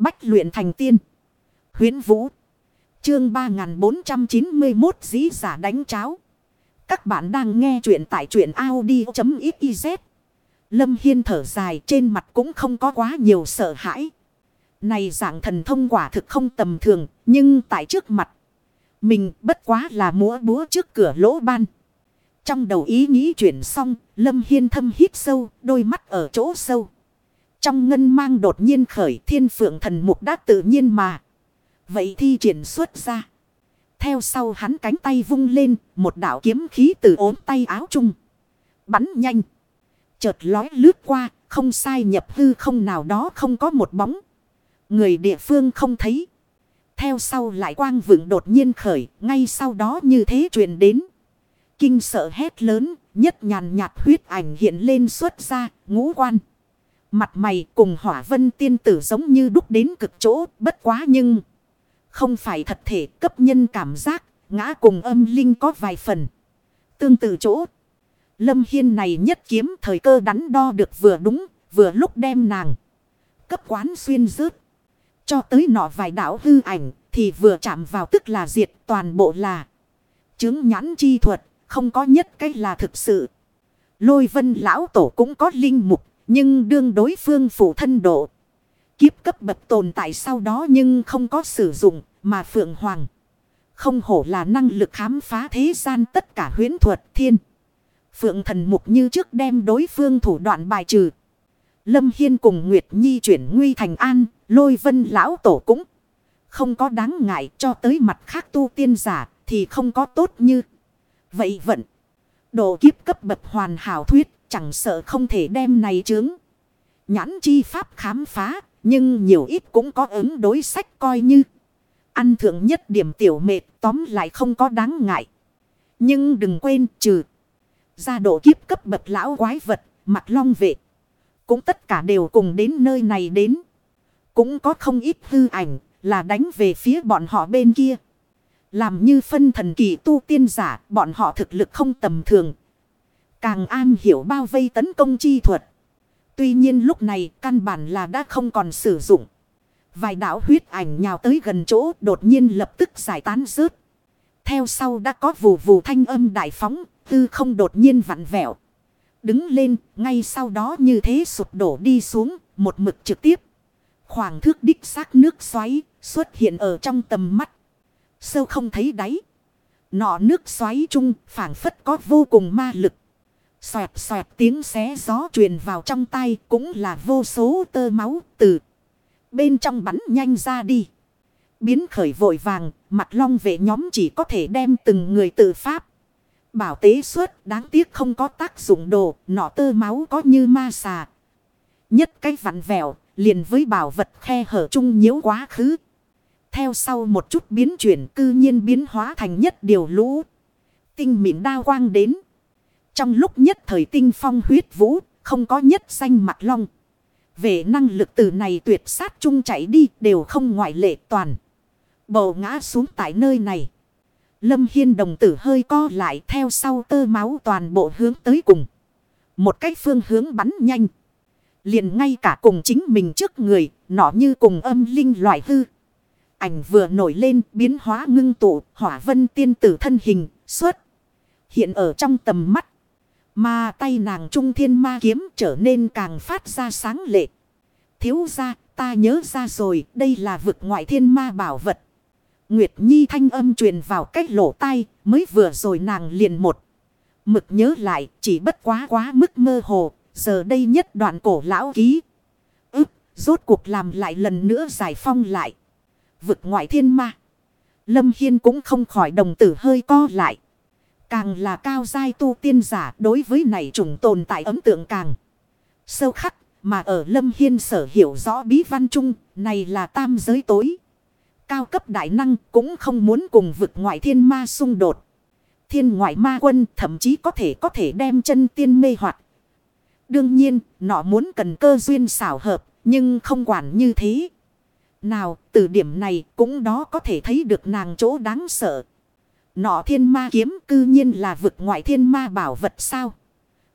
Bách luyện thành tiên. Huyến Vũ. Chương 3491 dĩ giả đánh cháo. Các bạn đang nghe truyện tại truyện Audi.xyz. Lâm Hiên thở dài trên mặt cũng không có quá nhiều sợ hãi. Này dạng thần thông quả thực không tầm thường, nhưng tại trước mặt. Mình bất quá là múa búa trước cửa lỗ ban. Trong đầu ý nghĩ chuyển xong, Lâm Hiên thâm hít sâu, đôi mắt ở chỗ sâu. Trong ngân mang đột nhiên khởi thiên phượng thần mục đã tự nhiên mà. Vậy thi triển xuất ra. Theo sau hắn cánh tay vung lên, một đạo kiếm khí từ ốm tay áo chung. Bắn nhanh. Chợt lói lướt qua, không sai nhập hư không nào đó không có một bóng. Người địa phương không thấy. Theo sau lại quang vượng đột nhiên khởi, ngay sau đó như thế truyền đến. Kinh sợ hét lớn, nhất nhàn nhạt huyết ảnh hiện lên xuất ra, ngũ quan. Mặt mày cùng hỏa vân tiên tử giống như đúc đến cực chỗ, bất quá nhưng... Không phải thật thể cấp nhân cảm giác, ngã cùng âm linh có vài phần. Tương tự chỗ. Lâm Hiên này nhất kiếm thời cơ đắn đo được vừa đúng, vừa lúc đem nàng. Cấp quán xuyên rớt. Cho tới nọ vài đảo hư ảnh, thì vừa chạm vào tức là diệt toàn bộ là. Chứng nhãn chi thuật, không có nhất cách là thực sự. Lôi vân lão tổ cũng có linh mục, nhưng đương đối phương phụ thân độ. Kiếp cấp bậc tồn tại sau đó nhưng không có sử dụng, mà Phượng Hoàng. Không hổ là năng lực khám phá thế gian tất cả huyến thuật thiên. Phượng thần mục như trước đem đối phương thủ đoạn bài trừ. Lâm Hiên cùng Nguyệt Nhi chuyển nguy thành an, lôi vân lão tổ cũng không có đáng ngại cho tới mặt khác tu tiên giả thì không có tốt như. Vậy vận, độ kiếp cấp bậc hoàn hảo thuyết chẳng sợ không thể đem này chướng. Nhãn chi pháp khám phá, nhưng nhiều ít cũng có ứng đối sách coi như. Ăn thượng nhất điểm tiểu mệt tóm lại không có đáng ngại. Nhưng đừng quên trừ. gia độ kiếp cấp bậc lão quái vật, mặt long vệ. Cũng tất cả đều cùng đến nơi này đến. Cũng có không ít hư ảnh là đánh về phía bọn họ bên kia. Làm như phân thần kỳ tu tiên giả, bọn họ thực lực không tầm thường. Càng an hiểu bao vây tấn công chi thuật. Tuy nhiên lúc này căn bản là đã không còn sử dụng. Vài đạo huyết ảnh nhào tới gần chỗ đột nhiên lập tức giải tán rớt. Theo sau đã có vù vù thanh âm đại phóng, tư không đột nhiên vặn vẹo. Đứng lên, ngay sau đó như thế sụp đổ đi xuống, một mực trực tiếp. Khoảng thước đích xác nước xoáy, xuất hiện ở trong tầm mắt. Sâu không thấy đáy. Nọ nước xoáy chung, phảng phất có vô cùng ma lực. Xoẹt xoẹt tiếng xé gió truyền vào trong tay cũng là vô số tơ máu từ bên trong bắn nhanh ra đi. Biến khởi vội vàng, mặt long vệ nhóm chỉ có thể đem từng người tự pháp. Bảo tế suốt đáng tiếc không có tác dụng đồ, nọ tơ máu có như ma xà. Nhất cái vặn vẹo, liền với bảo vật khe hở chung nhiễu quá khứ. Theo sau một chút biến chuyển cư nhiên biến hóa thành nhất điều lũ. Tinh mịn đa quang đến. Trong lúc nhất thời tinh phong huyết vũ, không có nhất danh mặt long. Về năng lực từ này tuyệt sát chung chạy đi đều không ngoại lệ toàn. Bầu ngã xuống tại nơi này. Lâm Hiên đồng tử hơi co lại theo sau tơ máu toàn bộ hướng tới cùng. Một cách phương hướng bắn nhanh. liền ngay cả cùng chính mình trước người, nọ như cùng âm linh loại hư. Ảnh vừa nổi lên biến hóa ngưng tụ, hỏa vân tiên tử thân hình, xuất. Hiện ở trong tầm mắt. Mà tay nàng trung thiên ma kiếm trở nên càng phát ra sáng lệ. Thiếu ra, ta nhớ ra rồi, đây là vực ngoại thiên ma bảo vật. Nguyệt Nhi thanh âm truyền vào cách lỗ tai, mới vừa rồi nàng liền một. Mực nhớ lại, chỉ bất quá quá mức mơ hồ, giờ đây nhất đoạn cổ lão ký. ức, rốt cuộc làm lại lần nữa giải phong lại. Vực ngoại thiên ma. Lâm Hiên cũng không khỏi đồng tử hơi co lại. Càng là cao giai tu tiên giả đối với này trùng tồn tại ấm tượng càng sâu khắc. Mà ở Lâm Hiên sở hiểu rõ bí văn chung, này là tam giới tối. Cao cấp đại năng cũng không muốn cùng vực ngoại thiên ma xung đột. Thiên ngoại ma quân thậm chí có thể có thể đem chân tiên mê hoạt. Đương nhiên, nó muốn cần cơ duyên xảo hợp, nhưng không quản như thế. Nào, từ điểm này cũng đó có thể thấy được nàng chỗ đáng sợ. Nọ thiên ma kiếm cư nhiên là vực ngoại thiên ma bảo vật sao?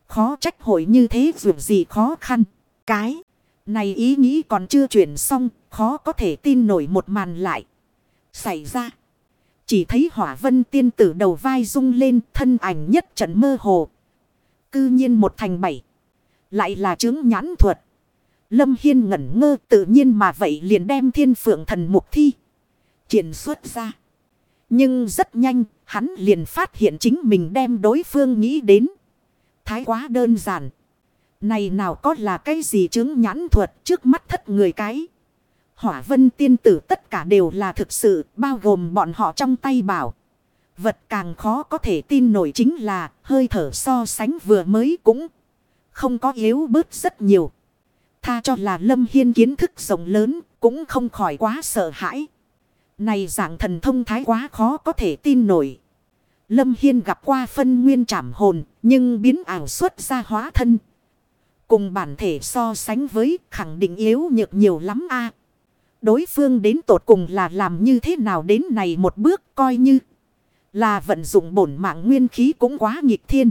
Khó trách hội như thế dù gì khó khăn. Cái này ý nghĩ còn chưa chuyển xong, khó có thể tin nổi một màn lại. Xảy ra. Chỉ thấy hỏa vân tiên tử đầu vai rung lên thân ảnh nhất trận mơ hồ. Cư nhiên một thành bảy. Lại là chứng nhãn thuật. Lâm Hiên ngẩn ngơ tự nhiên mà vậy liền đem thiên phượng thần mục thi. Triển xuất ra. Nhưng rất nhanh hắn liền phát hiện chính mình đem đối phương nghĩ đến. Thái quá đơn giản. Này nào có là cái gì chứng nhãn thuật trước mắt thất người cái. Hỏa vân tiên tử tất cả đều là thực sự, bao gồm bọn họ trong tay bảo. Vật càng khó có thể tin nổi chính là, hơi thở so sánh vừa mới cũng không có yếu bớt rất nhiều. Tha cho là Lâm Hiên kiến thức rộng lớn, cũng không khỏi quá sợ hãi. Này dạng thần thông thái quá khó có thể tin nổi. Lâm Hiên gặp qua phân nguyên trảm hồn, nhưng biến ảo xuất ra hóa thân. Cùng bản thể so sánh với, khẳng định yếu nhược nhiều lắm a Đối phương đến tột cùng là làm như thế nào đến này một bước coi như là vận dụng bổn mạng nguyên khí cũng quá nghịch thiên.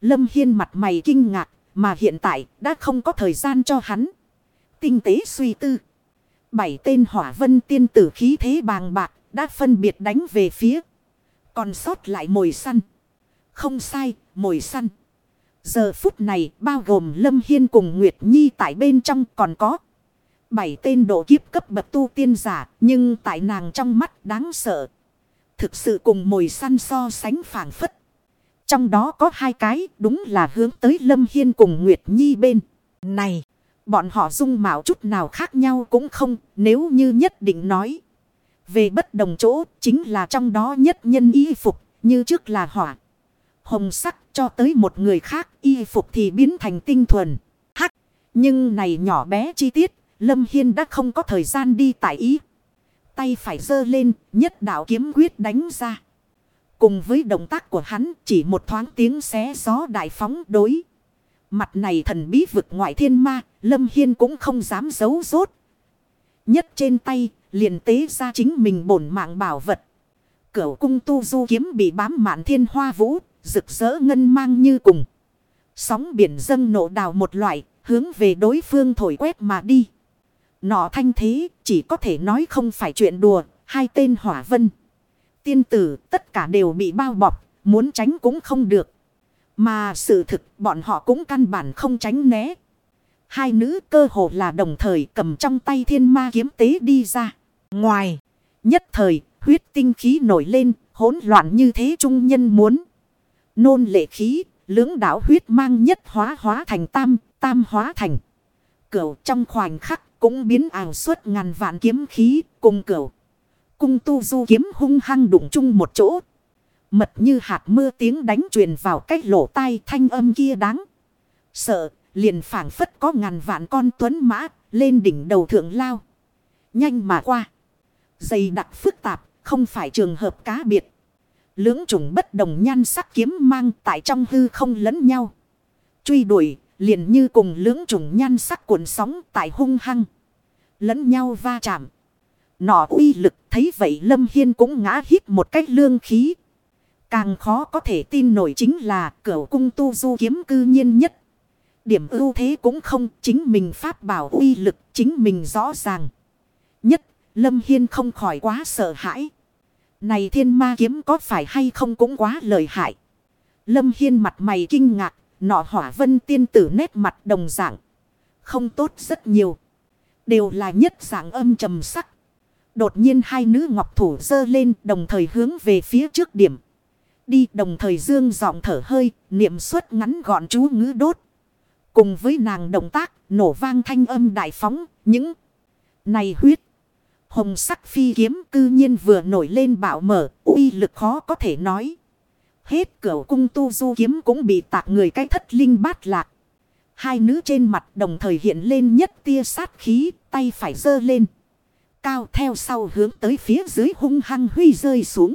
Lâm Hiên mặt mày kinh ngạc, mà hiện tại đã không có thời gian cho hắn. Tinh tế suy tư. Bảy tên hỏa vân tiên tử khí thế bàng bạc đã phân biệt đánh về phía. Còn sót lại mồi săn. Không sai, mồi săn. Giờ phút này bao gồm Lâm Hiên cùng Nguyệt Nhi tại bên trong còn có. Bảy tên độ kiếp cấp bậc tu tiên giả nhưng tại nàng trong mắt đáng sợ. Thực sự cùng mồi săn so sánh phản phất. Trong đó có hai cái đúng là hướng tới Lâm Hiên cùng Nguyệt Nhi bên. Này, bọn họ dung mạo chút nào khác nhau cũng không nếu như nhất định nói. Về bất đồng chỗ chính là trong đó nhất nhân y phục như trước là hỏa. Hồng sắc cho tới một người khác y phục thì biến thành tinh thuần. Hắc, nhưng này nhỏ bé chi tiết, Lâm Hiên đã không có thời gian đi tại ý. Tay phải dơ lên, nhất đạo kiếm quyết đánh ra. Cùng với động tác của hắn chỉ một thoáng tiếng xé gió đại phóng đối. Mặt này thần bí vực ngoại thiên ma, Lâm Hiên cũng không dám giấu rốt. Nhất trên tay, liền tế ra chính mình bổn mạng bảo vật. Cửu cung tu du kiếm bị bám mạn thiên hoa vũ, rực rỡ ngân mang như cùng. Sóng biển dâng nộ đào một loại, hướng về đối phương thổi quét mà đi. Nọ thanh thế, chỉ có thể nói không phải chuyện đùa, hai tên hỏa vân tiên tử tất cả đều bị bao bọc, muốn tránh cũng không được. Mà sự thực bọn họ cũng căn bản không tránh né. Hai nữ cơ hồ là đồng thời cầm trong tay thiên ma kiếm tế đi ra. Ngoài, nhất thời, huyết tinh khí nổi lên, hỗn loạn như thế trung nhân muốn. Nôn lệ khí, lưỡng đảo huyết mang nhất hóa hóa thành tam, tam hóa thành. Cửu trong khoảnh khắc cũng biến ảo suốt ngàn vạn kiếm khí cùng cửu cung tu du kiếm hung hăng đụng chung một chỗ. Mật như hạt mưa tiếng đánh truyền vào cách lỗ tai thanh âm kia đáng. Sợ, liền phảng phất có ngàn vạn con tuấn mã lên đỉnh đầu thượng lao. Nhanh mà qua. Dày đặc phức tạp, không phải trường hợp cá biệt. Lưỡng chủng bất đồng nhan sắc kiếm mang tại trong hư không lẫn nhau. Truy đuổi, liền như cùng lưỡng chủng nhan sắc cuộn sóng tại hung hăng. Lẫn nhau va chạm. Nọ uy lực thấy vậy Lâm Hiên cũng ngã hít một cách lương khí. Càng khó có thể tin nổi chính là cửu cung tu du kiếm cư nhiên nhất. Điểm ưu thế cũng không chính mình pháp bảo uy lực chính mình rõ ràng. Nhất Lâm Hiên không khỏi quá sợ hãi. Này thiên ma kiếm có phải hay không cũng quá lợi hại. Lâm Hiên mặt mày kinh ngạc, nọ hỏa vân tiên tử nét mặt đồng dạng. Không tốt rất nhiều. Đều là nhất dạng âm trầm sắc. Đột nhiên hai nữ ngọc thủ dơ lên đồng thời hướng về phía trước điểm. Đi đồng thời dương giọng thở hơi, niệm suất ngắn gọn chú ngữ đốt. Cùng với nàng động tác, nổ vang thanh âm đại phóng, những này huyết. Hồng sắc phi kiếm cư nhiên vừa nổi lên bạo mở, uy lực khó có thể nói. Hết cửa cung tu du kiếm cũng bị tạc người cái thất linh bát lạc. Hai nữ trên mặt đồng thời hiện lên nhất tia sát khí, tay phải dơ lên cao theo sau hướng tới phía dưới hung hăng huy rơi xuống.